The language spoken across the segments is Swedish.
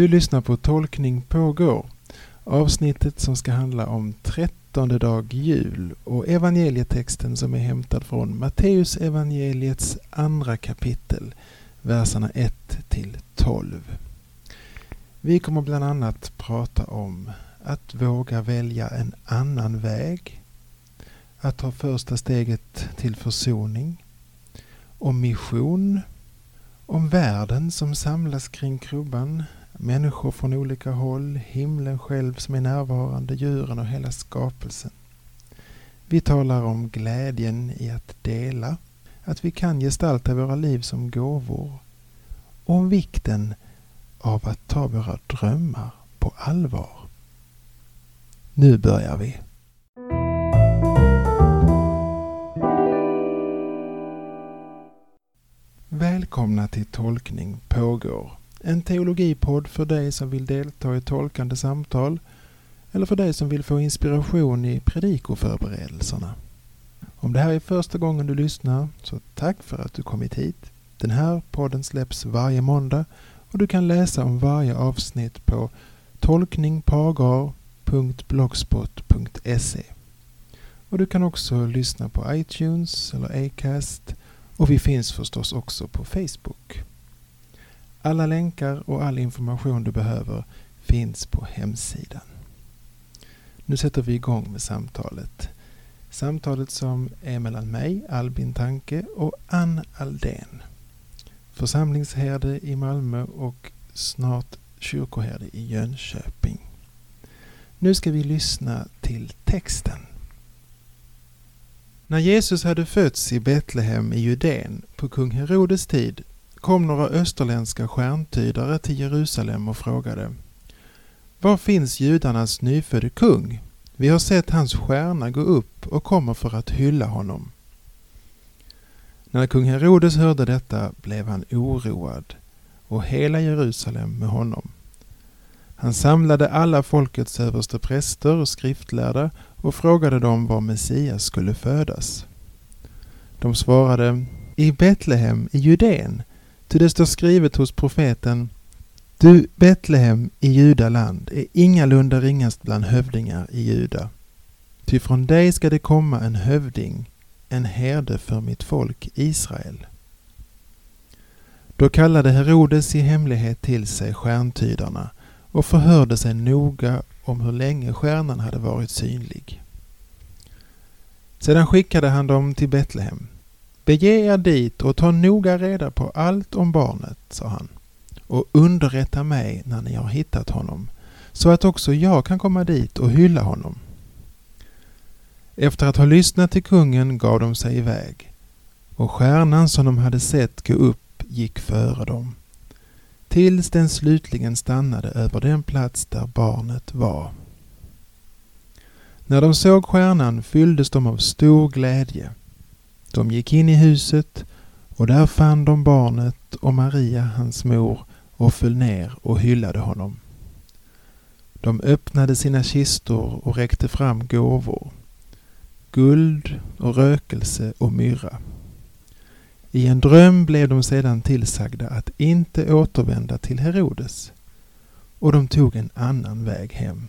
Du lyssnar på Tolkning pågår. Avsnittet som ska handla om trettonde dag jul och evangelietexten som är hämtad från Matteus evangeliets andra kapitel, verserna 1 till 12. Vi kommer bland annat prata om att våga välja en annan väg, att ta första steget till försoning, om mission, om världen som samlas kring krubban, människor från olika håll, himlen själv som är närvarande, djuren och hela skapelsen. Vi talar om glädjen i att dela, att vi kan gestalta våra liv som gåvor och om vikten av att ta våra drömmar på allvar. Nu börjar vi. Välkomna till Tolkning pågår. En teologipodd för dig som vill delta i tolkande samtal eller för dig som vill få inspiration i predikoförberedelserna. Om det här är första gången du lyssnar, så tack för att du kommit hit. Den här podden släpps varje måndag och du kan läsa om varje avsnitt på tolkningpagar.blogspot.se. Och du kan också lyssna på iTunes eller Acast och vi finns förstås också på Facebook. Alla länkar och all information du behöver finns på hemsidan. Nu sätter vi igång med samtalet. Samtalet som är mellan mig, Albin Tanke och Ann Aldén. Församlingsherde i Malmö och snart kyrkoherde i Jönköping. Nu ska vi lyssna till texten. När Jesus hade fötts i Betlehem i Judeen på kung Herodes tid kom några österländska stjärntydare till Jerusalem och frågade Var finns judarnas nyfödde kung? Vi har sett hans stjärna gå upp och kommer för att hylla honom. När kung Herodes hörde detta blev han oroad och hela Jerusalem med honom. Han samlade alla folkets överste präster och skriftlärda och frågade dem var Messias skulle födas. De svarade i Betlehem i Judeen, ty det står skrivet hos profeten Du Betlehem i Judaland är ingalunda ringast bland hövdingar i Juda. Ty från dig ska det komma en hövding, en herde för mitt folk Israel. Då kallade Herodes i hemlighet till sig stjärntydarna och förhörde sig noga om hur länge stjärnan hade varit synlig. Sedan skickade han dem till Betlehem. Bege er dit och ta noga reda på allt om barnet, sa han, och underrätta mig när ni har hittat honom, så att också jag kan komma dit och hylla honom. Efter att ha lyssnat till kungen gav de sig iväg, och stjärnan som de hade sett gå upp gick före dem tills den slutligen stannade över den plats där barnet var. När de såg stjärnan fylldes de av stor glädje. De gick in i huset och där fann de barnet och Maria, hans mor, och föll ner och hyllade honom. De öppnade sina kistor och räckte fram gåvor, guld och rökelse och myrra. I en dröm blev de sedan tillsagda att inte återvända till Herodes och de tog en annan väg hem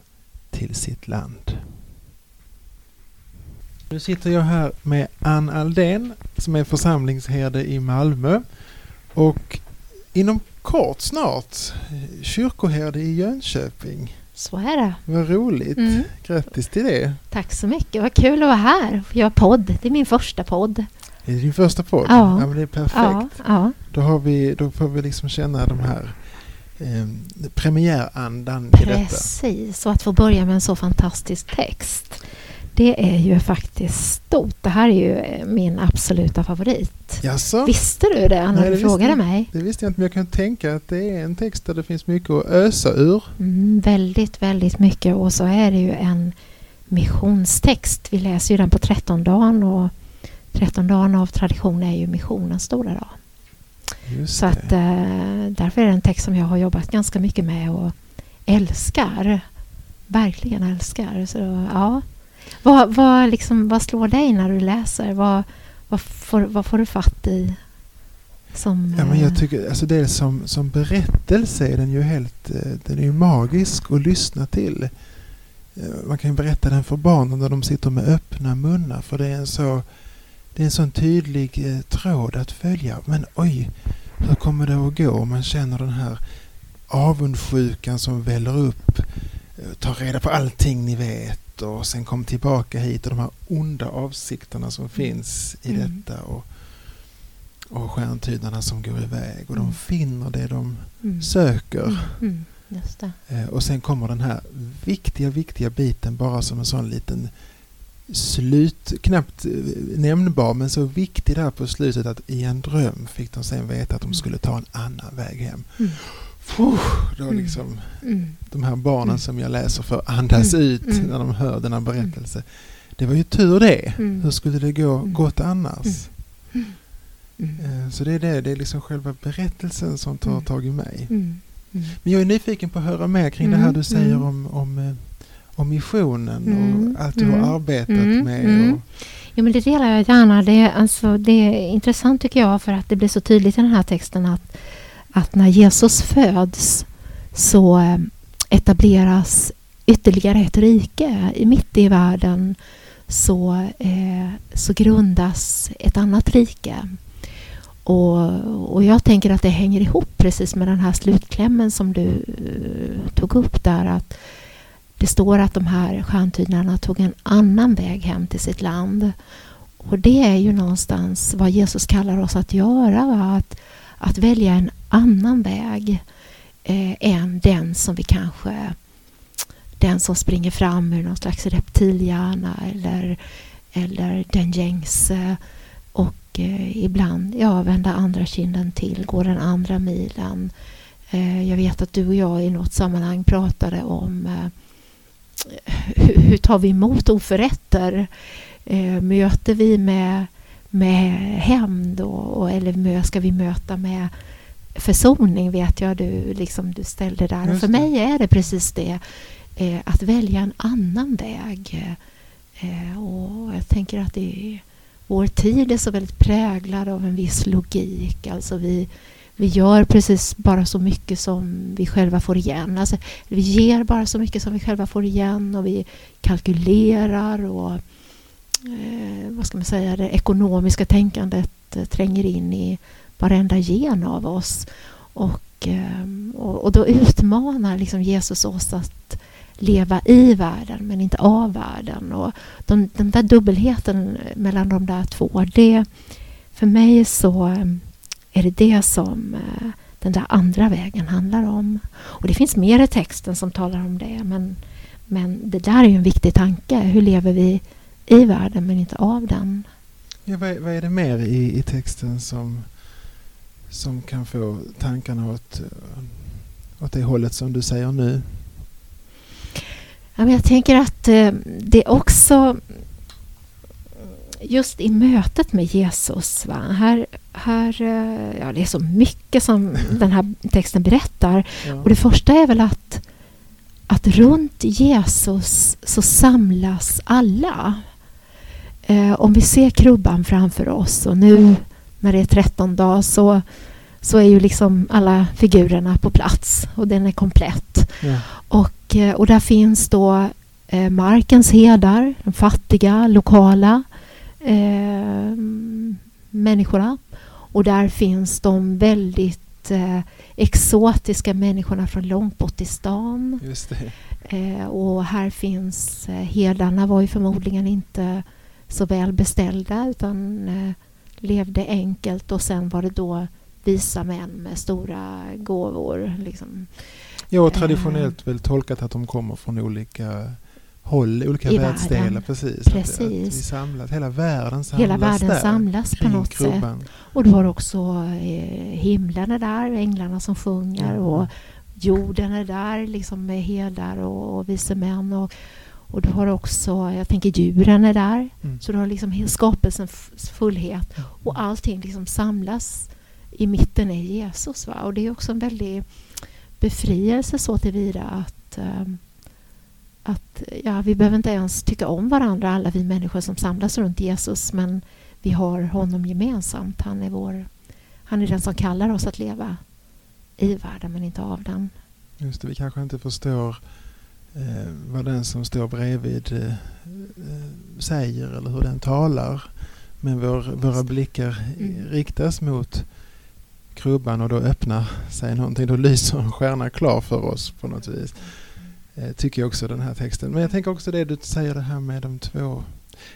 till sitt land. Nu sitter jag här med Ann Aldén som är församlingsherde i Malmö och inom kort snart kyrkoherde i Jönköping. Så är det. Vad roligt. Mm. Grattis till det. Tack så mycket. Vad kul att vara här och göra podd. Det är min första podd. Är det din första podd? Ja. ja men det är perfekt. Ja, ja. Då, har vi, då får vi liksom känna de här eh, premiärandan Precis. i detta. Precis, och att få börja med en så fantastisk text. Det är ju faktiskt stort. Det här är ju eh, min absoluta favorit. Jaså? Visste du det när Nej, du det frågade visste, mig? Det visste jag inte, men jag kan tänka att det är en text där det finns mycket att ösa ur. Mm, väldigt, väldigt mycket. Och så är det ju en missionstext. Vi läser ju den på trettondagen och trettondagen av tradition är ju missionens stora dag. Just så det. att, eh, därför är det en text som jag har jobbat ganska mycket med och älskar. Verkligen älskar. Så, ja. Vad, vad, liksom, vad slår dig när du läser? Vad, vad, får, vad får du fatt i? Som, Ja, men jag eh, tycker, alltså det som, som berättelse är den ju helt, eh, den är ju magisk att lyssna till. Eh, Man kan ju berätta den för barnen när de sitter med öppna munnar för det är en så, det är en sån tydlig eh, tråd att följa. Men oj, hur kommer det att gå? Man känner den här avundsjukan som väller upp. Eh, Ta reda på allting ni vet och sen kom tillbaka hit och de här onda avsikterna som finns i Mm. detta. Och, och stjärntydarna som går iväg och Mm. de finner det de mm, söker. mm, mm. Eh, Och sen kommer den här viktiga, viktiga biten bara som en sån liten slut, knappt eh, nämnbar men så viktig där på slutet att i en dröm fick de sen veta att de Mm. skulle ta en annan väg hem. Mm. Puh, då Mm. liksom Mm, de här barnen Mm. som jag läser för andas Mm. ut Mm. när de hör denna berättelse. Det var ju tur det. Mm. Hur skulle det gå Mm. gott annars? mm, Eh, Så det är det, det är liksom själva berättelsen som tar Mm. tag i mig. mm, mm. Men jag är nyfiken på att höra mer kring det här Mm, du säger mm. om, om, eh, om missionen Mm, och allt du mm, har arbetat mm, med. mm. Och, Jo, men det delar jag gärna. Det, är- alltså, det är intressant tycker jag för att det blir så tydligt i den här texten att, att när Jesus föds så eh, etableras ytterligare ett rike. Mitt i världen så, eh, så grundas ett annat rike. Och, och jag tänker att det hänger ihop precis med den här slutklämmen som du eh, tog upp där. att det står att de här stjärntydarna tog en annan väg hem till sitt land. Och det är ju någonstans vad Jesus kallar oss att göra. Va? Att, att välja en annan väg eh, än den som vi kanske den som springer fram ur någon slags reptilhjärna eller, eller den gängse och eh, ibland ja, vända andra kinden till, gå den andra milen. Eh, jag vet att du och jag i något sammanhang pratade om eh, hur, hur tar vi emot oförrätter? Eh, möter vi med, med hämnd och, och, eller ska vi möta med försoning vet jag du, liksom, du ställde där. Och för det. mig är det precis det. Eh, att välja en annan väg. Eh, och jag tänker att det är, vår tid är så väldigt präglad av en viss logik. Alltså vi, vi gör precis bara så mycket som vi själva får igen. Alltså, vi ger bara så mycket som vi själva får igen och vi kalkylerar och eh, vad ska man säga, det ekonomiska tänkandet eh, tränger in i varenda gen av oss. Och, ehm, och, och då utmanar liksom Jesus oss att leva i världen men inte av världen. Och de, den där dubbelheten mellan de där två, det, för mig så eh, är det det som eh, den där andra vägen handlar om. Och det finns mer i texten som talar om det men, men det där är ju en viktig tanke. Hur lever vi i världen men inte av den? ja, vad, är- vad är det mer i, i texten som, som kan få tankarna åt, eh, åt det hållet som du säger nu? Ja, men jag tänker att eh, det också just i mötet med Jesus. Va? Här, här, eh, ja, det är så mycket som den här texten berättar. Ja. Och det första är väl att, att runt Jesus så samlas alla. Eh, om vi ser krubban framför oss och nu när det är 13 dagar så, så är ju liksom alla figurerna på plats och den är komplett. Ja. Och, eh, och där finns då eh, markens herdar, de fattiga, lokala eh, människorna. Och där finns de väldigt eh, exotiska människorna från långt bort i stan. Eh, och här finns eh, herdarna var ju förmodligen inte så väl beställda utan eh, levde enkelt och sen var det då visa män med stora gåvor. Liksom. Ja, och Eh. traditionellt väl tolkat att de kommer från olika håll, olika I världsdelar. världen. Precis. Att, att vi Precis. samlas, hela världen samlas Hela världen där. samlas på något sätt. krubban. Och du har också eh, himlen är där, änglarna som sjunger Ja. och jorden är där liksom med herdar och, och vise män. Och, och du har också, jag tänker djuren är där. Mm. Så du har liksom skapelsens fullhet och allting liksom samlas i mitten är Jesus. Va? Och det är också en väldig befrielse så tillvida att, ehm, att ja, vi behöver inte ens tycka om varandra, alla vi människor som samlas runt Jesus, men vi har honom gemensamt. Han är vår, Han är den som kallar oss att leva i världen men inte av den. Just det, vi kanske inte förstår eh, vad den som står bredvid eh, eh säger eller hur den talar. Men vår, våra blickar mm. riktas mot krubban och då öppnar sig någonting. Då lyser en stjärna klar för oss på något vis. Eh, tycker jag också den här texten. Men jag tänker också det du säger det här med de två.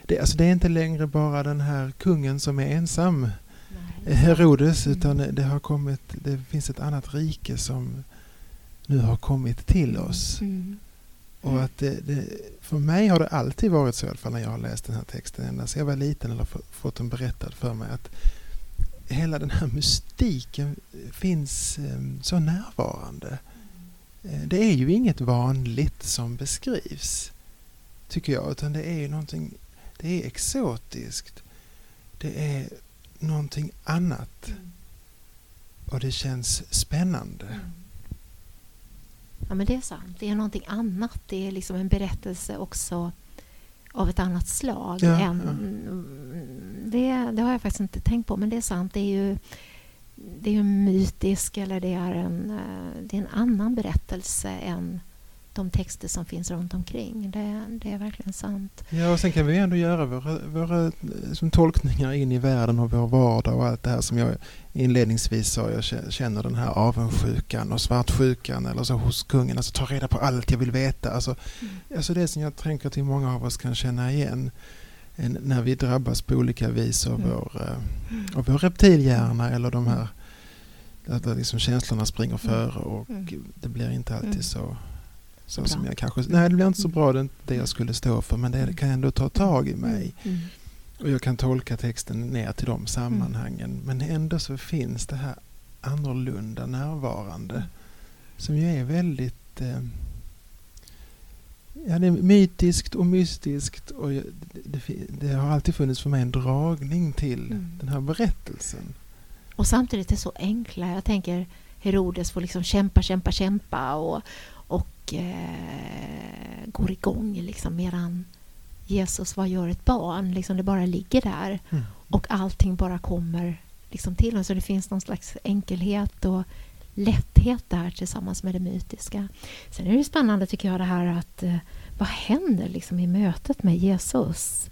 Det, alltså det är inte längre bara den här kungen som är ensam. Nej. Herodes utan det har kommit, det finns ett annat rike som nu har kommit till oss. Mm. Och att det, det, för mig har det alltid varit så i alla fall när jag har läst den här texten, ända sedan jag var liten eller fått den berättad för mig, att hela den här mystiken finns ehm, så närvarande. Eh, det är ju inget vanligt som beskrivs, tycker jag, utan det är ju någonting, det är exotiskt. Det är någonting annat. Och det känns spännande. Ja, men det är sant. Det är någonting annat. Det är liksom en berättelse också av ett annat slag. Ja, än, ja. Det, det, har jag faktiskt inte tänkt på, men det är sant. Det är ju det är mytisk eller det är, en, eh, det är en annan berättelse än de texter som finns runt omkring. Det, det är verkligen sant. Ja, och sen kan vi ändå göra våra, våra som tolkningar in i världen och vår vardag och allt det här som jag inledningsvis sa. Jag känner den här avundsjukan och svartsjukan eller så hos kungen. Alltså ta reda på allt jag vill veta. Alltså, mm. alltså det som jag tänker till många av oss kan känna igen när vi drabbas på olika vis av, mm. vår, eh, av vår reptilhjärna eller de här att liksom känslorna springer mm. före och mm. det blir inte alltid mm. så så bra. som jag kanske... Nej, det blir inte så bra det, det jag skulle stå för men det kan ändå ta tag i mig. Mm. Och jag kan tolka texten ner till de sammanhangen mm. men ändå så finns det här annorlunda närvarande mm. som ju är väldigt... Eh, ja, det är mytiskt och mystiskt och det, det, det, har alltid funnits för mig en dragning till mm. den här berättelsen. Och samtidigt är det så enkla. Jag tänker Herodes får liksom kämpa, kämpa, kämpa och eh, går igång liksom medan Jesus, vad gör ett barn? Liksom det bara ligger där mm. och allting bara kommer liksom till oss. Så det finns någon slags enkelhet och lätthet där tillsammans med det mytiska. Sen är det spännande tycker jag det här att eh, vad händer liksom i mötet med Jesus?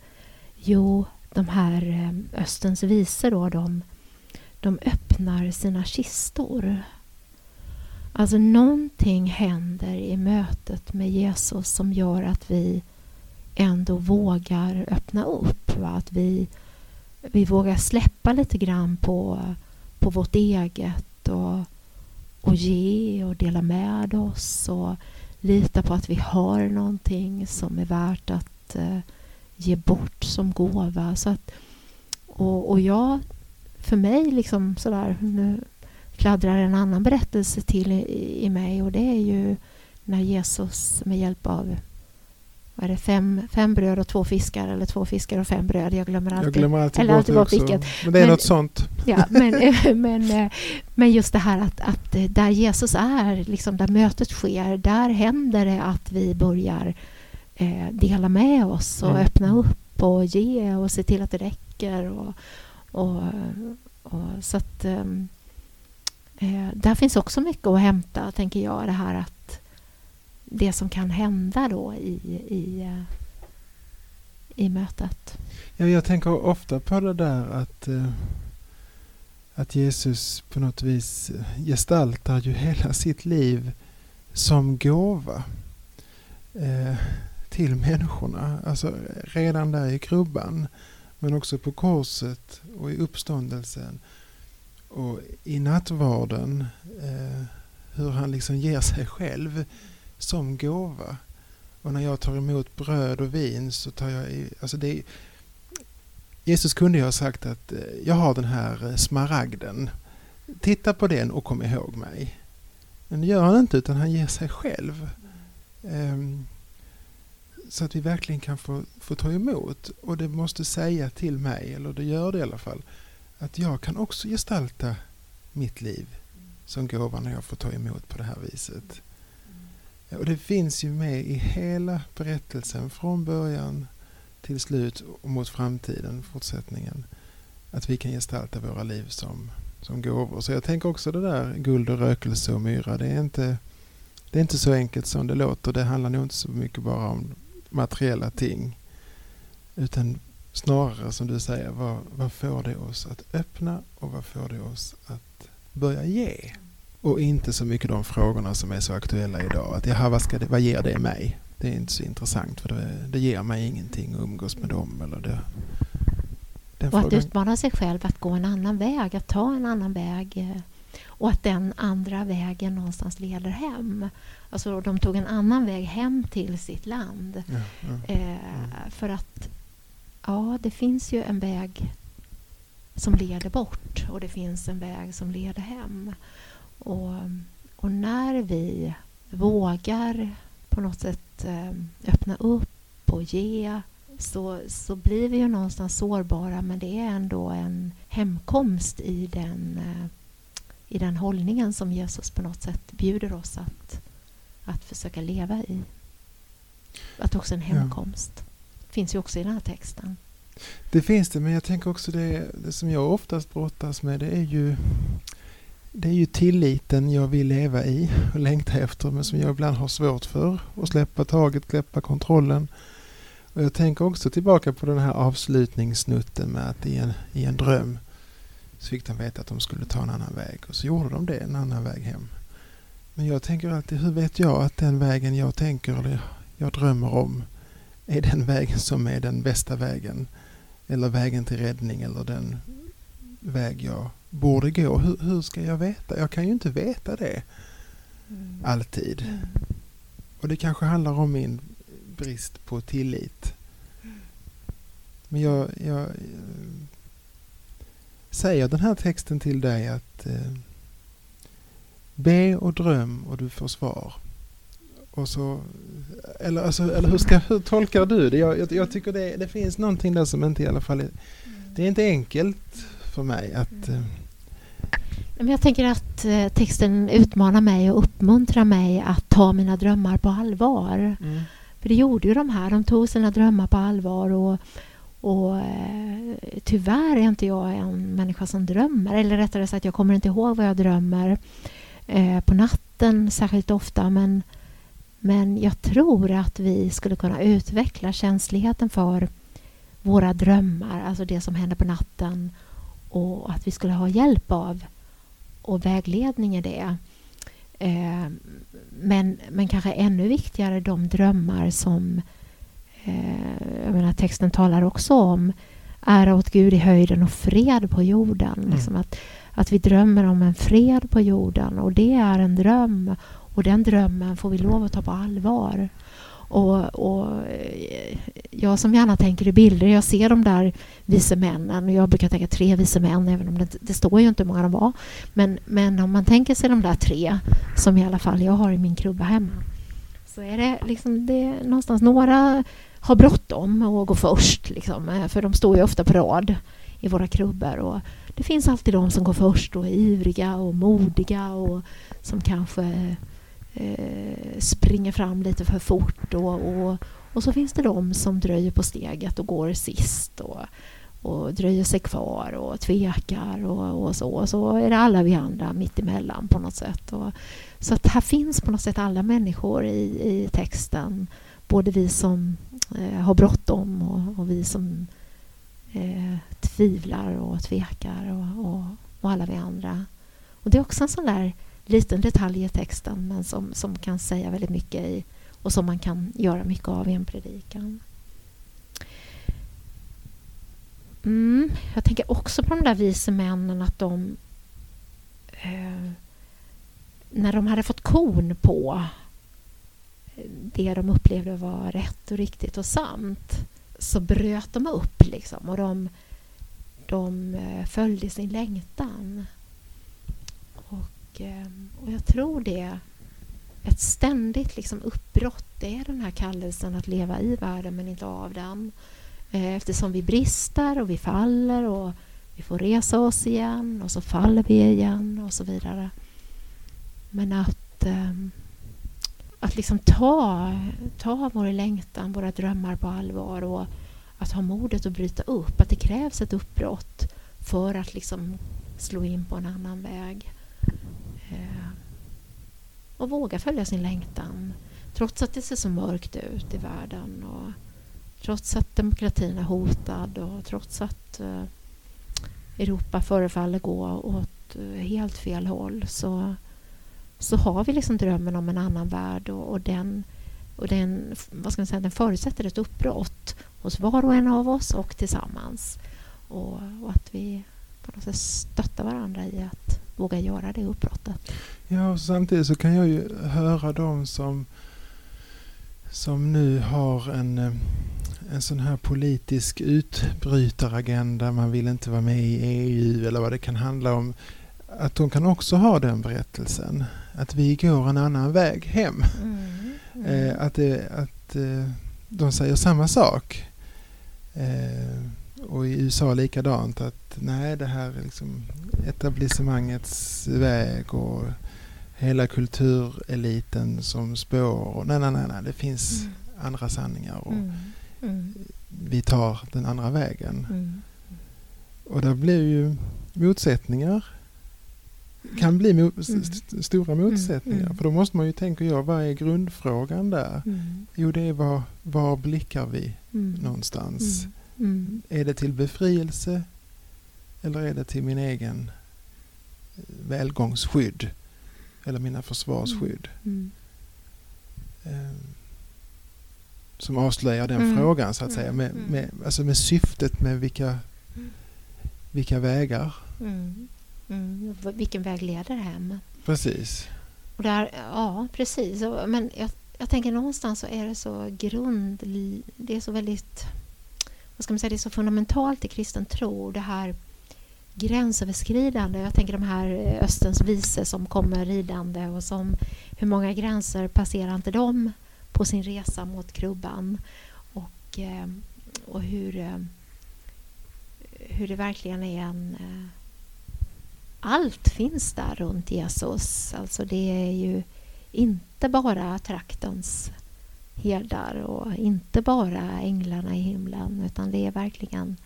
Jo, de här eh, Östens visor då, de, de öppnar sina kistor Alltså någonting händer i mötet med Jesus som gör att vi ändå vågar öppna upp. Va? Att vi, vi vågar släppa lite grann på, på vårt eget och, och ge och dela med oss och lita på att vi har någonting som är värt att uh, ge bort som gåva. Så att, och, och jag, för mig, liksom sådär, nu fladdrar en annan berättelse till i, i mig och det är ju när Jesus med hjälp av vad är det, fem, fem bröd och två fiskar eller två fiskar och fem bröd. Jag glömmer alltid, jag glömmer alltid eller alltid bort vilket. Men det är men, något sånt. Ja, men, men, men just det här att, att där Jesus är, liksom där mötet sker, där händer det att vi börjar eh, dela med oss och mm. öppna upp och ge och se till att det räcker. Och, och, och så att, um, Eh, där finns också mycket att hämta, tänker jag. Det här att det som kan hända då i, i, eh, i mötet. Ja, jag tänker ofta på det där att, eh, att Jesus på något vis gestaltar ju hela sitt liv som gåva eh, till människorna. Alltså redan där i krubban men också på korset och i uppståndelsen och i nattvarden eh, hur han liksom ger sig själv som gåva. Och när jag tar emot bröd och vin så tar jag i, alltså det Jesus kunde ju ha sagt att eh, jag har den här eh, smaragden. Titta på den och kom ihåg mig. Men det gör han inte utan han ger sig själv. Um, så att vi verkligen kan få, få ta emot. Och det måste säga till mig, eller det gör det i alla fall, att jag kan också gestalta mitt liv som gåva när jag får ta emot på det här viset. Och det finns ju med i hela berättelsen från början till slut och mot framtiden, fortsättningen. Att vi kan gestalta våra liv som, som gåvor. Så jag tänker också det där guld och rökelse och myra. Det är inte, det är inte så enkelt som det låter. Det handlar nog inte så mycket bara om materiella ting. Utan snarare som du säger, vad, vad får det oss att öppna och vad får det oss att börja ge? Och inte så mycket de frågorna som är så aktuella idag. Att jaha, vad, ska det, vad ger det mig? Det är inte så intressant för det, det ger mig ingenting att umgås med dem. Eller det, och att utmana sig själv att gå en annan väg, att ta en annan väg. Eh, och att den andra vägen någonstans leder hem. Alltså de tog en annan väg hem till sitt land. Ja, ja, eh, ja. För att ja, det finns ju en väg som leder bort och det finns en väg som leder hem. Och, och när vi vågar på något sätt eh, öppna upp och ge så, så blir vi ju någonstans sårbara men det är ändå en hemkomst i den, eh, i den hållningen som Jesus på något sätt bjuder oss att, att försöka leva i. Att också en hemkomst. Ja finns ju också i den här texten. Det finns det, men jag tänker också det, det som jag oftast brottas med det är ju det är ju tilliten jag vill leva i och längta efter men som jag ibland har svårt för. Att släppa taget, släppa kontrollen. Och jag tänker också tillbaka på den här avslutningssnutten med att i en, i en dröm så fick de veta att de skulle ta en annan väg och så gjorde de det, en annan väg hem. Men jag tänker alltid, hur vet jag att den vägen jag tänker eller jag drömmer om är den vägen som är den bästa vägen? Eller vägen till räddning eller den väg jag borde gå. Hur, hur ska jag veta? Jag kan ju inte veta det mm. alltid. Mm. Och det kanske handlar om min brist på tillit. Men jag, jag äh, säger den här texten till dig att äh, be och dröm och du får svar. Och så, eller, alltså, eller hur, ska, hur tolkar du det? Jag, jag, jag tycker det, det, finns någonting där som inte i alla fall är, det är inte enkelt för mig att äh, jag tänker att texten utmanar mig och uppmuntrar mig att ta mina drömmar på allvar. Mm. För det gjorde ju de här. De tog sina drömmar på allvar. Och, och eh, tyvärr är inte jag en människa som drömmer. Eller rättare sagt, jag kommer inte ihåg vad jag drömmer eh, på natten särskilt ofta. Men, men jag tror att vi skulle kunna utveckla känsligheten för våra drömmar, alltså det som händer på natten och att vi skulle ha hjälp av och vägledning i det. Eh, men, men kanske ännu viktigare de drömmar som eh, jag menar, texten talar också om ära åt Gud i höjden och fred på jorden. Mm. Liksom att, att vi drömmer om en fred på jorden och det är en dröm och den drömmen får vi lov att ta på allvar. Och, och, eh, jag som gärna tänker i bilder, jag ser de där vise männen jag brukar tänka tre vise män, även om det, det står ju inte hur många de var. Men, men om man tänker sig de där tre, som i alla fall jag har i min krubba hemma, så är det liksom det är någonstans några har bråttom och går först, liksom, eh, för de står ju ofta på rad i våra krubbor. Och det finns alltid de som går först och är ivriga och modiga och som kanske eh, springer fram lite för fort och, och, och, så finns det de som dröjer på steget och går sist och, och dröjer sig kvar och tvekar och, och så. Och så är det alla vi andra mitt emellan på något sätt. Och, så att här finns på något sätt alla människor i, i texten. Både vi som eh, har bråttom och, och vi som eh, tvivlar och tvekar och, och, och alla vi andra. Och det är också en sån där liten detalj i texten men som, som kan säga väldigt mycket i, och som man kan göra mycket av i en predikan. Mm, jag tänker också på de där vise männen att de eh, när de hade fått kon på det de upplevde var rätt och riktigt och sant så bröt de upp liksom och de, de eh, följde sin längtan. Och, ehm, och jag tror det ett ständigt liksom uppbrott det är den här kallelsen att leva i världen men inte av den. Eh, eftersom vi brister och vi faller och vi får resa oss igen och så faller vi igen och så vidare. Men att, ehm, att liksom ta, ta vår längtan, våra drömmar på allvar och att ha modet att bryta upp. Att det krävs ett uppbrott för att liksom slå in på en annan väg. Och våga följa sin längtan trots att det ser så mörkt ut i världen och trots att demokratin är hotad och trots att eh, Europa förefaller gå åt eh, helt fel håll så, så har vi liksom drömmen om en annan värld och, och den och den, vad ska man säga, den förutsätter ett uppbrott hos var och en av oss och tillsammans. Och, och att vi på något sätt stöttar varandra i att våga göra det uppbrottet. Ja, och samtidigt så kan jag ju höra de som, som nu har en, eh, en sån här politisk utbrytaragenda. Man vill inte vara med i EU eller vad det kan handla om. Att de kan också ha den berättelsen. Att vi går en annan väg hem. Mm. Mm. Eh, att det, att eh, de säger samma sak. Eh, och i USA likadant att nej det här är liksom etablissemangets väg och hela kultureliten som spår. nej, nej, nej, nej, det finns mm. andra sanningar och mm. Mm. vi tar den andra vägen. Mm. Och det blir ju motsättningar kan bli mo mm. st stora motsättningar. Mm. För då måste man ju tänka, ja, vad är grundfrågan där? Mm. Jo, det är var, var blickar vi mm. någonstans? Mm. Mm. Är det till befrielse eller är det till min egen eh, välgångsskydd? Eller mina försvarsskydd? Um, som avslöjar den frågan så att säga. Med, med, alltså med syftet med vilka, vilka vägar Mm, vilken väg leder hem? Precis. Och där, ja, precis. Men jag, jag tänker någonstans så är det så grund... Det är så väldigt... Vad ska man säga? Det är så fundamentalt i kristen tro. Det här gränsöverskridande. Jag tänker de här eh, Östens vise som kommer ridande och som hur många gränser passerar inte de på sin resa mot krubban? Och, eh, och hur, eh, hur det verkligen är en allt finns där runt Jesus. Alltså det är ju inte bara traktens herdar och inte bara änglarna i himlen utan det är verkligen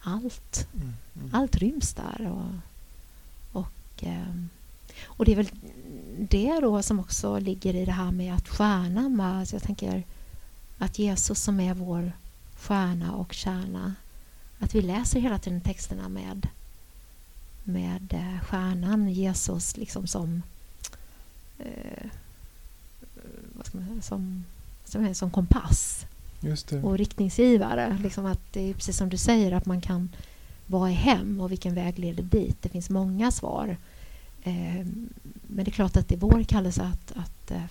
allt. Mm, mm. Allt ryms där. Och, och, ehm, och det är väl det då som också ligger i det här med att stjärnan, alltså jag tänker att Jesus som är vår stjärna och kärna, att vi läser hela tiden texterna med med eh, stjärnan Jesus liksom som, eh, vad ska man säga, som, som, som kompass och riktningsgivare. Liksom att det är precis som du säger att man kan vad är hem och vilken väg leder dit? Det finns många svar. Eh, men det är klart att det är vår kallelse att, att, eh,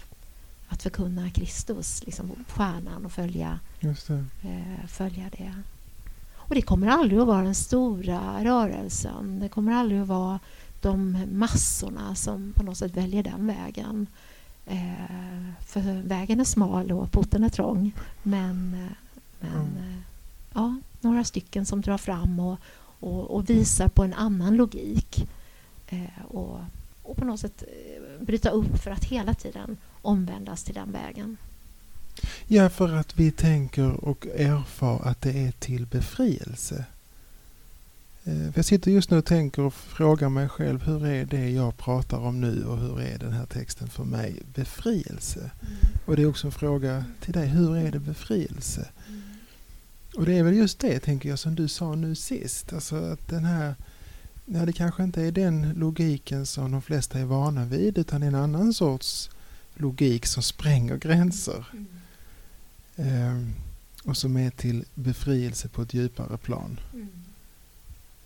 att förkunna Kristus, liksom stjärnan och följa, eh, följa det. Och det kommer aldrig att vara den stora rörelsen. Det kommer aldrig att vara de massorna som på något sätt väljer den vägen. Eh, för vägen är smal och porten är trång. Men, eh, men mm. eh, ja, några stycken som drar fram och, och, och visar på en annan logik. Och, och på något sätt bryta upp för att hela tiden omvändas till den vägen. Ja, för att vi tänker och erfar att det är till befrielse. Eh, jag sitter just nu och tänker och frågar mig själv hur är det jag pratar om nu och hur är den här texten för mig befrielse? Mm. Och det är också en fråga till dig, hur är det befrielse? Mm. Och det är väl just det, tänker jag, som du sa nu sist. Alltså att den här, ja, det kanske inte är den logiken som de flesta är vana vid utan en annan sorts logik som spränger gränser. Mm. Eh, och som är till befrielse på ett djupare plan. Mm.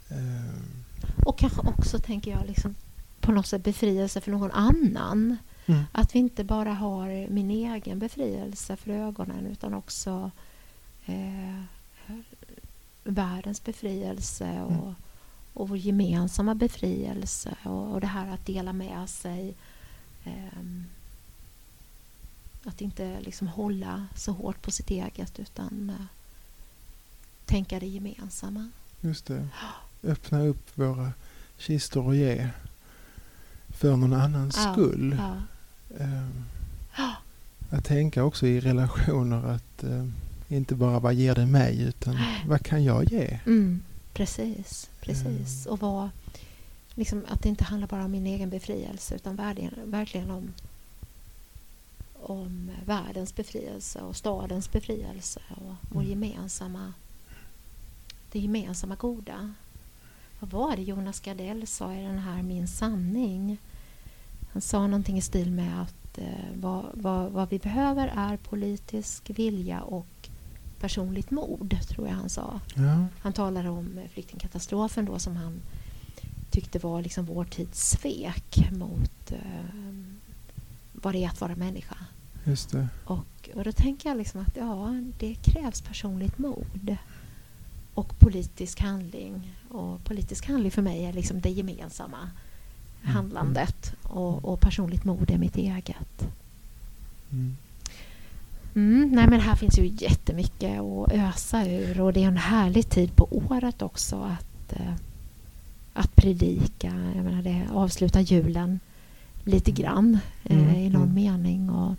Eh. Och kanske också, tänker jag, liksom, på något sätt befrielse för någon annan. Mm. Att vi inte bara har min egen befrielse för ögonen utan också eh, världens befrielse och, mm. och vår gemensamma befrielse och, och det här att dela med sig. Eh, att inte liksom hålla så hårt på sitt eget utan uh, tänka det gemensamma. Just det. Öppna upp våra kistor och ge för någon annans ja, skull. Ja. Um, att tänka också i relationer att um, inte bara vad ger det mig utan vad kan jag ge? Mm, precis, precis. Um. Och vad, liksom att det inte handlar bara om min egen befrielse utan verkligen om, om världens befrielse och stadens befrielse och vår mm. gemensamma, det gemensamma goda. Vad var det Jonas Gardell sa i den här Min sanning? Han sa någonting i stil med att eh, vad, vad, vad, vi behöver är politisk vilja och personligt mod, tror jag han sa. Ja. Han talade om flyktingkatastrofen då som han tyckte var liksom vår tids svek mot eh, vad det är att vara människa. Just det. Och, och då tänker jag liksom att ja, det krävs personligt mod och politisk handling. Och politisk handling för mig är liksom det gemensamma mm. handlandet och, och, personligt mod är mitt eget. Mm. Mm, nej men här finns ju jättemycket att ösa ur och det är en härlig tid på året också att, eh, att predika. Jag menar det avsluta julen lite grann eh, mm, i någon mm. mening. Och,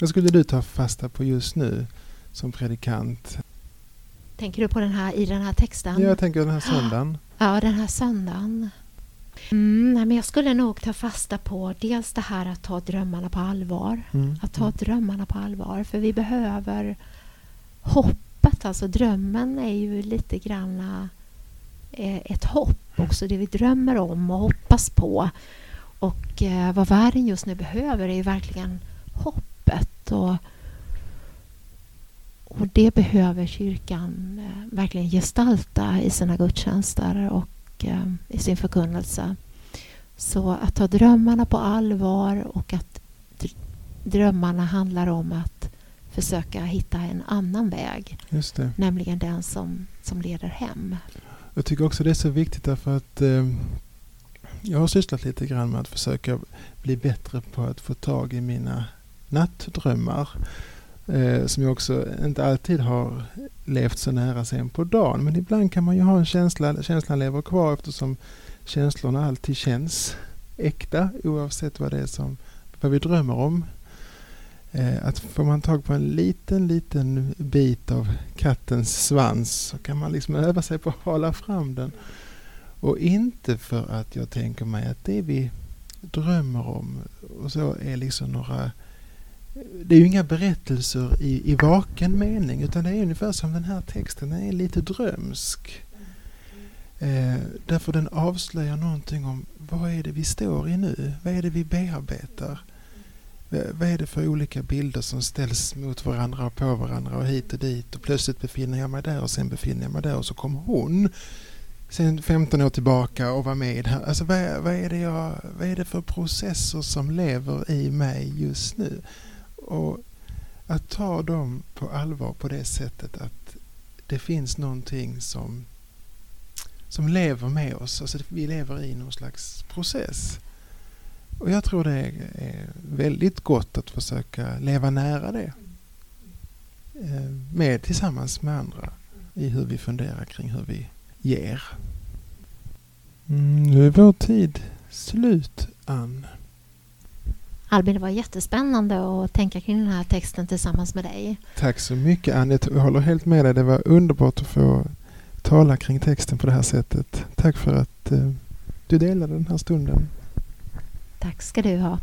Vad skulle du ta fasta på just nu som predikant? Tänker du på den här, i den här texten? Ja, jag tänker den här söndagen. Ja, den här söndagen. Mm, nej, men jag skulle nog ta fasta på dels det här att ta drömmarna på allvar. Mm. Att ta mm. drömmarna på allvar. För vi behöver hoppet. Alltså drömmen är ju lite grann eh, ett hopp också. Det vi drömmer om och hoppas på. Och eh, vad världen just nu behöver är ju verkligen hoppet. Och, och det behöver kyrkan eh, verkligen gestalta i sina gudstjänster och eh, i sin förkunnelse. Så att ta drömmarna på allvar och att drömmarna handlar om att försöka hitta en annan väg. Nämligen den som, som leder hem. Jag tycker också det är så viktigt därför att eh, jag har sysslat lite grann med att försöka bli bättre på att få tag i mina nattdrömmar. Eh, som ju också inte alltid har levt så nära sen på dagen. Men ibland kan man ju ha en känsla, känslan lever kvar eftersom känslorna alltid känns äkta oavsett vad det är som vad vi drömmer om. Eh, att får man tag på en liten, liten bit av kattens svans så kan man liksom öva sig på att hala fram den. Och inte för att jag tänker mig att det vi drömmer om och så är liksom några det är ju inga berättelser i, i vaken mening utan det är ungefär som den här texten, den är lite drömsk. Eh, därför den avslöjar någonting om vad är det vi står i nu? Vad är det vi bearbetar? Vad är det för olika bilder som ställs mot varandra och på varandra och hit och dit och plötsligt befinner jag mig där och sen befinner jag mig där och så kommer hon sen 15 år tillbaka och var med i det här. Alltså vad, vad, är det jag, vad är det för processer som lever i mig just nu? Och att ta dem på allvar på det sättet att det finns någonting som, som lever med oss. Alltså vi lever i någon slags process. Och jag tror det är väldigt gott att försöka leva nära det. Eh, med tillsammans med andra i hur vi funderar kring hur vi ger. Mm, nu är vår tid slut, Ann. Albin, det var jättespännande att tänka kring den här texten tillsammans med dig. Tack så mycket Anette. Jag håller helt med dig. Det var underbart att få tala kring texten på det här sättet. Tack för att eh, du delade den här stunden. Tack ska du ha.